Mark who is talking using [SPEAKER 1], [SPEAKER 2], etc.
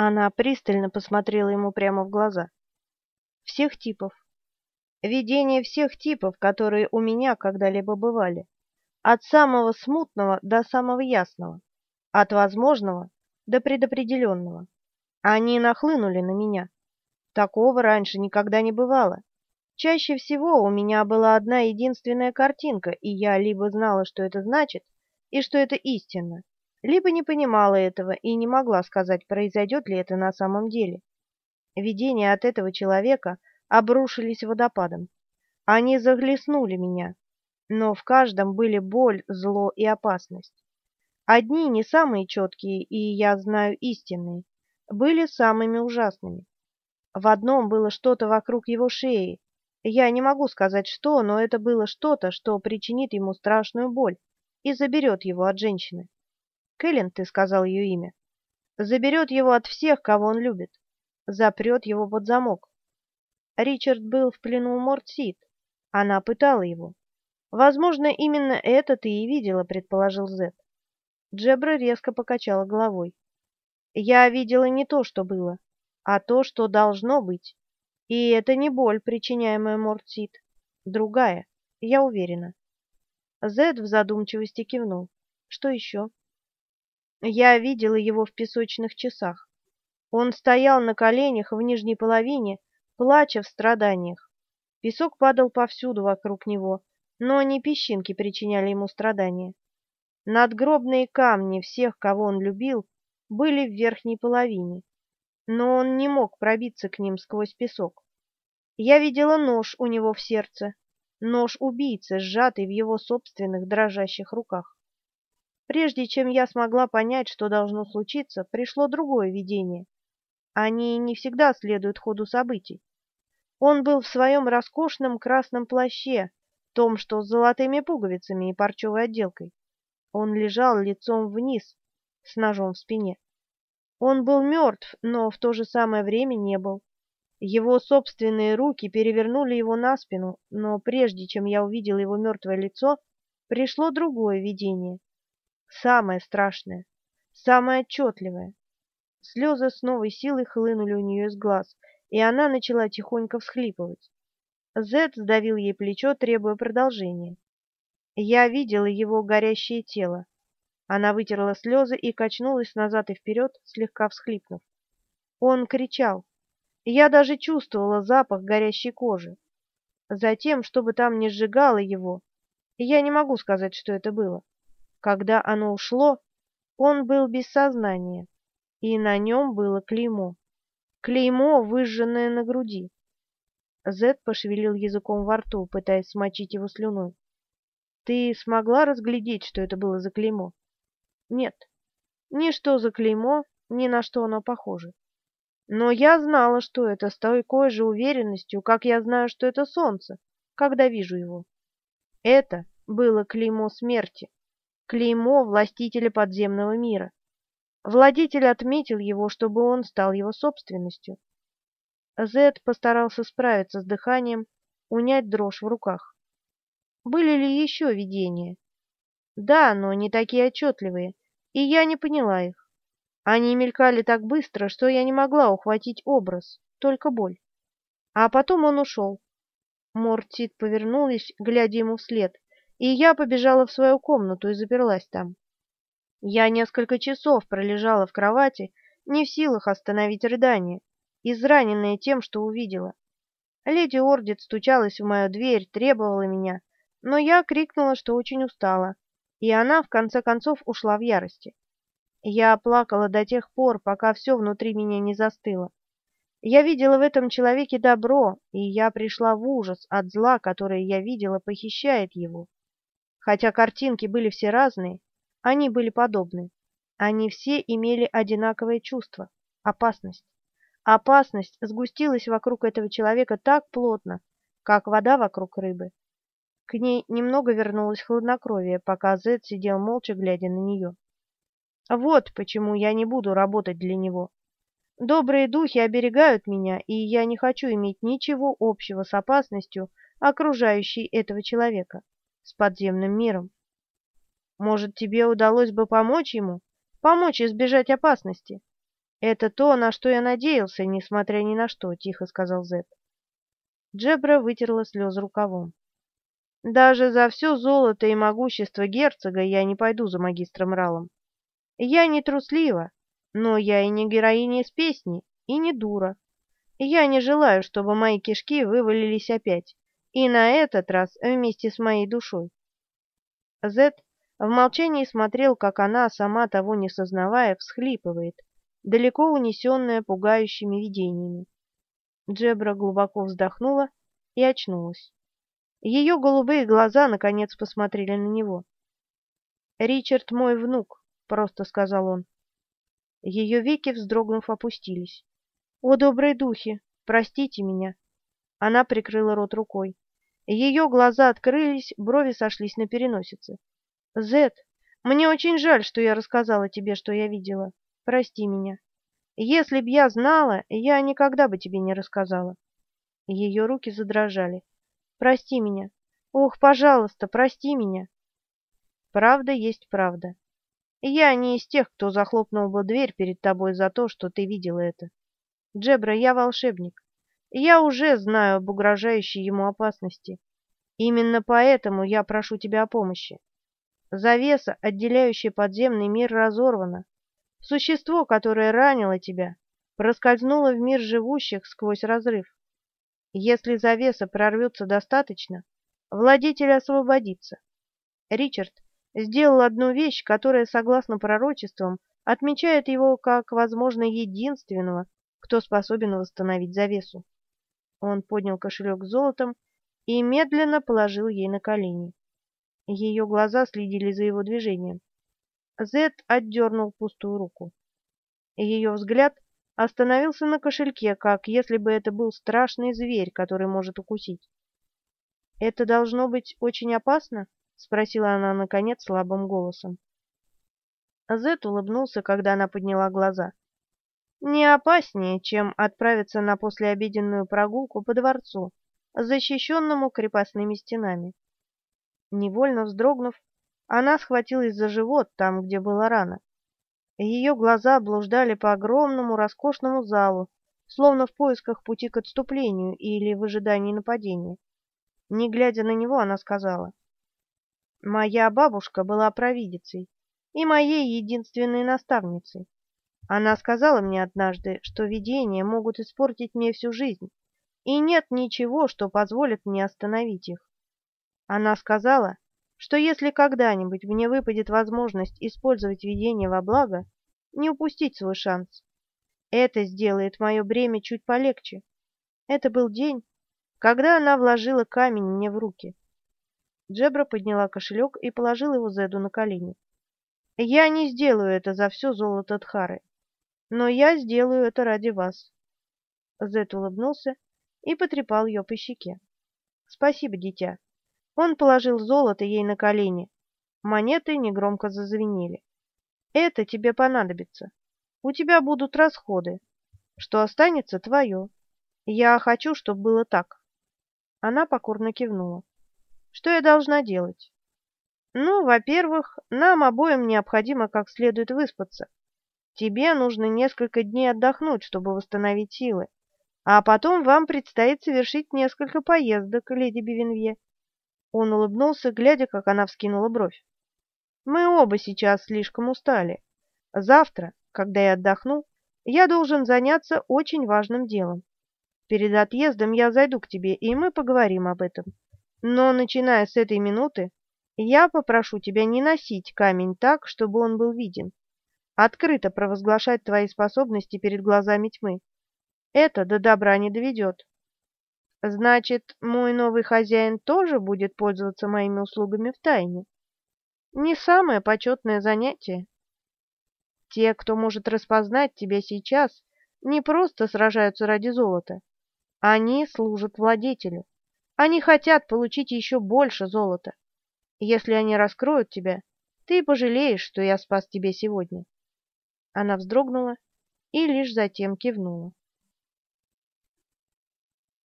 [SPEAKER 1] Она пристально посмотрела ему прямо в глаза. Всех типов. Видение всех типов, которые у меня когда-либо бывали. От самого смутного до самого ясного. От возможного до предопределенного. Они нахлынули на меня. Такого раньше никогда не бывало. Чаще всего у меня была одна единственная картинка, и я либо знала, что это значит, и что это истина, либо не понимала этого и не могла сказать, произойдет ли это на самом деле. Видения от этого человека обрушились водопадом. Они захлестнули меня, но в каждом были боль, зло и опасность. Одни не самые четкие, и я знаю истинные, были самыми ужасными. В одном было что-то вокруг его шеи. Я не могу сказать что, но это было что-то, что причинит ему страшную боль и заберет его от женщины. Кэлен, ты сказал ее имя. Заберет его от всех, кого он любит. Запрет его под замок. Ричард был в плену Мортсид. Она пытала его. Возможно, именно это ты и видела, предположил Зет. Джебра резко покачала головой. Я видела не то, что было, а то, что должно быть. И это не боль, причиняемая Мортсид. Другая, я уверена. Зед в задумчивости кивнул. Что еще? Я видела его в песочных часах. Он стоял на коленях в нижней половине, плача в страданиях. Песок падал повсюду вокруг него, но не песчинки причиняли ему страдания. Надгробные камни всех, кого он любил, были в верхней половине, но он не мог пробиться к ним сквозь песок. Я видела нож у него в сердце, нож убийцы, сжатый в его собственных дрожащих руках. Прежде чем я смогла понять, что должно случиться, пришло другое видение. Они не всегда следуют ходу событий. Он был в своем роскошном красном плаще, том, что с золотыми пуговицами и парчевой отделкой. Он лежал лицом вниз, с ножом в спине. Он был мертв, но в то же самое время не был. Его собственные руки перевернули его на спину, но прежде чем я увидел его мертвое лицо, пришло другое видение. Самое страшное, самое отчетливое. Слезы с новой силой хлынули у нее из глаз, и она начала тихонько всхлипывать. Зед сдавил ей плечо, требуя продолжения. Я видела его горящее тело. Она вытерла слезы и качнулась назад и вперед, слегка всхлипнув. Он кричал. Я даже чувствовала запах горящей кожи. Затем, чтобы там не сжигало его, я не могу сказать, что это было. Когда оно ушло, он был без сознания, и на нем было клеймо. Клеймо, выжженное на груди. Зед пошевелил языком во рту, пытаясь смочить его слюной. «Ты смогла разглядеть, что это было за клеймо?» «Нет. Ни что за клеймо, ни на что оно похоже. Но я знала, что это с такой же уверенностью, как я знаю, что это солнце, когда вижу его. Это было клеймо смерти клеймо властителя подземного мира. Владетель отметил его, чтобы он стал его собственностью. Зед постарался справиться с дыханием, унять дрожь в руках. Были ли еще видения? Да, но не такие отчетливые, и я не поняла их. Они мелькали так быстро, что я не могла ухватить образ, только боль. А потом он ушел. Мортит повернулась, глядя ему вслед, и я побежала в свою комнату и заперлась там. Я несколько часов пролежала в кровати, не в силах остановить рыдание, израненная тем, что увидела. Леди Ордит стучалась в мою дверь, требовала меня, но я крикнула, что очень устала, и она, в конце концов, ушла в ярости. Я плакала до тех пор, пока все внутри меня не застыло. Я видела в этом человеке добро, и я пришла в ужас от зла, которое я видела похищает его. Хотя картинки были все разные, они были подобны. Они все имели одинаковое чувство — опасность. Опасность сгустилась вокруг этого человека так плотно, как вода вокруг рыбы. К ней немного вернулось хладнокровие, пока Зед сидел молча, глядя на нее. Вот почему я не буду работать для него. Добрые духи оберегают меня, и я не хочу иметь ничего общего с опасностью, окружающей этого человека с подземным миром. Может, тебе удалось бы помочь ему, помочь избежать опасности? «Это то, на что я надеялся, несмотря ни на что», — тихо сказал Зет. Джебра вытерла слезы рукавом. «Даже за все золото и могущество герцога я не пойду за магистром Ралом. Я не труслива, но я и не героиня из песни, и не дура. Я не желаю, чтобы мои кишки вывалились опять, и на этот раз вместе с моей душой». Зет в молчании смотрел, как она, сама того не сознавая, всхлипывает, далеко унесенная пугающими видениями. Джебра глубоко вздохнула и очнулась. Ее голубые глаза наконец посмотрели на него. «Ричард мой внук», — просто сказал он. Ее веки, вздрогнув, опустились. «О, добрые духи, простите меня!» Она прикрыла рот рукой. Ее глаза открылись, брови сошлись на переносице. «Зет, мне очень жаль, что я рассказала тебе, что я видела. Прости меня. Если б я знала, я никогда бы тебе не рассказала. Ее руки задрожали. Прости меня. Ох, пожалуйста, прости меня. Правда есть правда. Я не из тех, кто захлопнул бы дверь перед тобой за то, что ты видела это. Джебра, я волшебник. Я уже знаю об угрожающей ему опасности. Именно поэтому я прошу тебя о помощи. Завеса, отделяющая подземный мир, разорвана. Существо, которое ранило тебя, проскользнуло в мир живущих сквозь разрыв. Если завеса прорвется достаточно, владетель освободится. Ричард сделал одну вещь, которая, согласно пророчествам, отмечает его как, возможно, единственного, кто способен восстановить завесу. Он поднял кошелек с золотом и медленно положил ей на колени. Ее глаза следили за его движением. Зет отдернул пустую руку. Ее взгляд остановился на кошельке, как если бы это был страшный зверь, который может укусить. «Это должно быть очень опасно?» — спросила она, наконец, слабым голосом. Зет улыбнулся, когда она подняла глаза. «Не опаснее, чем отправиться на послеобеденную прогулку по дворцу, защищенному крепостными стенами». Невольно вздрогнув, она схватилась за живот там, где была рана. Ее глаза блуждали по огромному роскошному залу, словно в поисках пути к отступлению или в ожидании нападения. Не глядя на него, она сказала, «Моя бабушка была провидицей и моей единственной наставницей. Она сказала мне однажды, что видения могут испортить мне всю жизнь, и нет ничего, что позволит мне остановить их. Она сказала, что если когда-нибудь мне выпадет возможность использовать видение во благо, не упустить свой шанс. Это сделает мое бремя чуть полегче. Это был день, когда она вложила камень мне в руки. Джебра подняла кошелек и положила его Зеду на колени. «Я не сделаю это за все золото Тхары, но я сделаю это ради вас». Зед улыбнулся и потрепал ее по щеке. «Спасибо, дитя. Он положил золото ей на колени. Монеты негромко зазвенели. «Это тебе понадобится. У тебя будут расходы. Что останется, твое. Я хочу, чтобы было так». Она покорно кивнула. «Что я должна делать?» «Ну, во-первых, нам обоим необходимо как следует выспаться. Тебе нужно несколько дней отдохнуть, чтобы восстановить силы. А потом вам предстоит совершить несколько поездок, леди Бивенвье. Он улыбнулся, глядя, как она вскинула бровь. «Мы оба сейчас слишком устали. Завтра, когда я отдохну, я должен заняться очень важным делом. Перед отъездом я зайду к тебе, и мы поговорим об этом. Но, начиная с этой минуты, я попрошу тебя не носить камень так, чтобы он был виден. Открыто провозглашать твои способности перед глазами тьмы. Это до добра не доведет. Значит, мой новый хозяин тоже будет пользоваться моими услугами в тайне. Не самое почетное занятие. Те, кто может распознать тебя сейчас, не просто сражаются ради золота. Они служат владетелю. Они хотят получить еще больше золота. Если они раскроют тебя, ты пожалеешь, что я спас тебя сегодня. Она вздрогнула и лишь затем кивнула.